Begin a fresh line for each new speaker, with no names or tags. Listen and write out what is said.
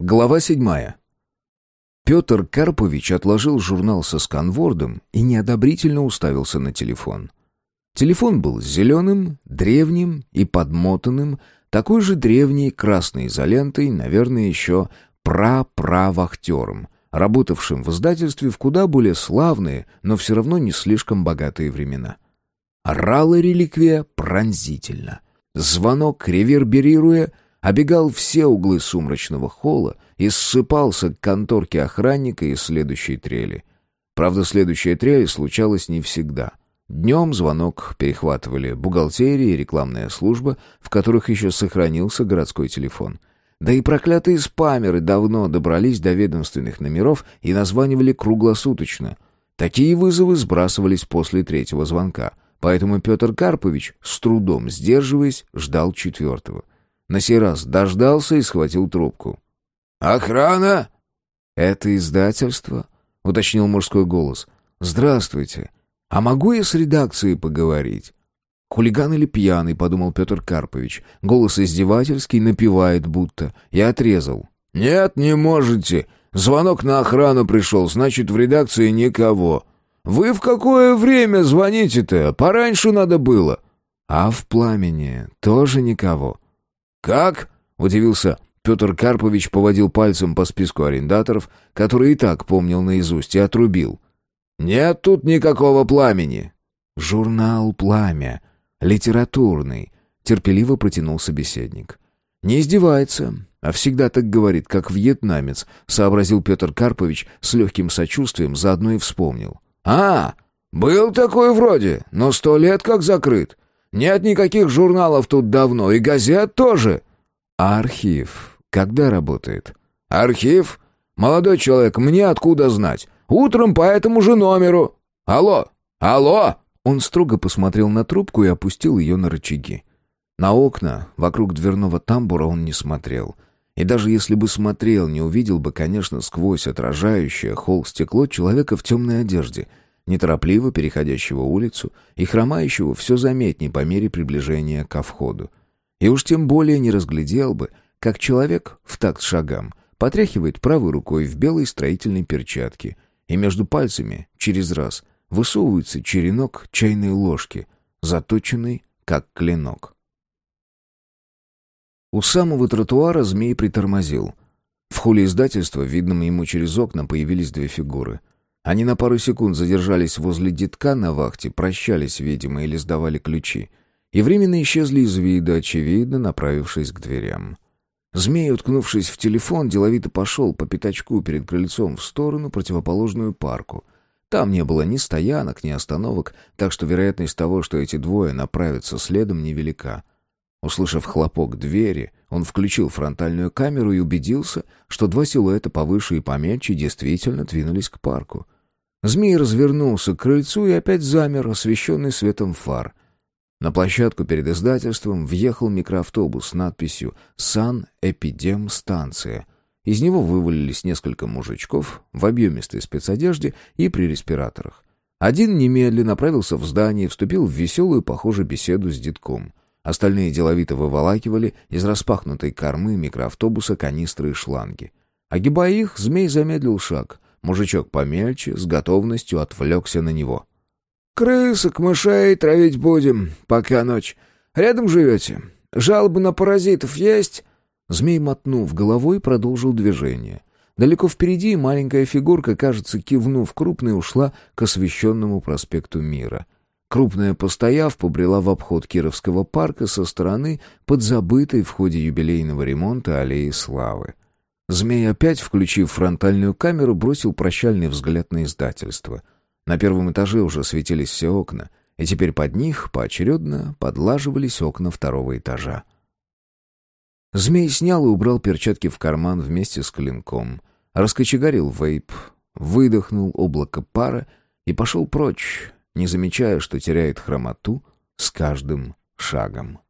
Глава седьмая. Петр Карпович отложил журнал со сканвордом и неодобрительно уставился на телефон. Телефон был зеленым, древним и подмотанным, такой же древней красной изолентой, наверное, еще пра-пра-вахтером, работавшим в издательстве в куда более славные, но все равно не слишком богатые времена. Орала реликвия пронзительно. Звонок, реверберируя, обегал все углы сумрачного холла и ссыпался к конторке охранника и следующей трели. Правда, следующая трель случалась не всегда. Днем звонок перехватывали бухгалтерия и рекламная служба, в которых еще сохранился городской телефон. Да и проклятые спамеры давно добрались до ведомственных номеров и названивали круглосуточно. Такие вызовы сбрасывались после третьего звонка, поэтому Петр Карпович, с трудом сдерживаясь, ждал четвертого — на сей раз дождался и схватил трубку. «Охрана?» «Это издательство?» — уточнил мужской голос. «Здравствуйте. А могу я с редакцией поговорить?» «Хулиган или пьяный?» — подумал Петр Карпович. Голос издевательский, напевает будто. Я отрезал.
«Нет, не можете. Звонок на охрану пришел, значит, в редакции никого. Вы в какое время звоните-то? Пораньше надо было».
«А в пламени тоже никого».
«Как?»
— удивился Петр Карпович, поводил пальцем по списку арендаторов, который и так помнил наизусть, и отрубил.
«Нет тут никакого пламени».
«Журнал «Пламя». Литературный», — терпеливо протянул собеседник. «Не издевается, а всегда так говорит, как вьетнамец», — сообразил Петр Карпович с легким сочувствием, заодно и вспомнил.
«А, был такой вроде, но сто лет как закрыт. Нет никаких журналов тут давно, и газет тоже».
«А архив когда работает?»
«Архив? Молодой человек, мне откуда знать? Утром по этому же номеру. Алло! Алло!»
Он строго посмотрел на трубку и опустил ее на рычаги. На окна, вокруг дверного тамбура он не смотрел. И даже если бы смотрел, не увидел бы, конечно, сквозь отражающее холл стекло человека в темной одежде — неторопливо переходящего улицу и хромающего все заметнее по мере приближения ко входу. И уж тем более не разглядел бы, как человек в такт шагам потряхивает правой рукой в белой строительной перчатке, и между пальцами, через раз, высовывается черенок чайной ложки, заточенный как клинок. У самого тротуара змей притормозил. В холле издательства, видном ему через окна, появились две фигуры. Они на пару секунд задержались возле детка на вахте, прощались, видимо, или сдавали ключи. И временно исчезли из вида, очевидно, направившись к дверям. Змей, уткнувшись в телефон, деловито пошел по пятачку перед крыльцом в сторону, противоположную парку. Там не было ни стоянок, ни остановок, так что вероятность того, что эти двое направятся следом, невелика. Услышав хлопок двери, он включил фронтальную камеру и убедился, что два силуэта повыше и помельче действительно двинулись к парку. Змей развернулся к крыльцу и опять замер, освещенный светом фар. На площадку перед издательством въехал микроавтобус с надписью «Сан-Эпидем-станция». Из него вывалились несколько мужичков в объемистой спецодежде и при респираторах. Один немедленно направился в здание и вступил в веселую, похоже, беседу с детком. Остальные деловито выволакивали из распахнутой кормы микроавтобуса канистры и шланги. Огибая их, змей замедлил шаг — Мужичок помельче, с готовностью отвлекся на него.
«Крысок, мышей травить будем, пока ночь. Рядом живете? Жалобы на паразитов есть?»
Змей, мотнув головой, продолжил движение. Далеко впереди маленькая фигурка, кажется, кивнув крупной, ушла к освещенному проспекту Мира. Крупная, постояв, побрела в обход Кировского парка со стороны подзабытой в ходе юбилейного ремонта аллеи Славы. Змей опять, включив фронтальную камеру, бросил прощальный взгляд на издательство. На первом этаже уже светились все окна, и теперь под них поочередно подлаживались окна второго этажа. Змей снял и убрал перчатки в карман вместе с клинком, раскочегарил вейп, выдохнул облако пара и пошел прочь, не замечая, что теряет хромоту с каждым шагом.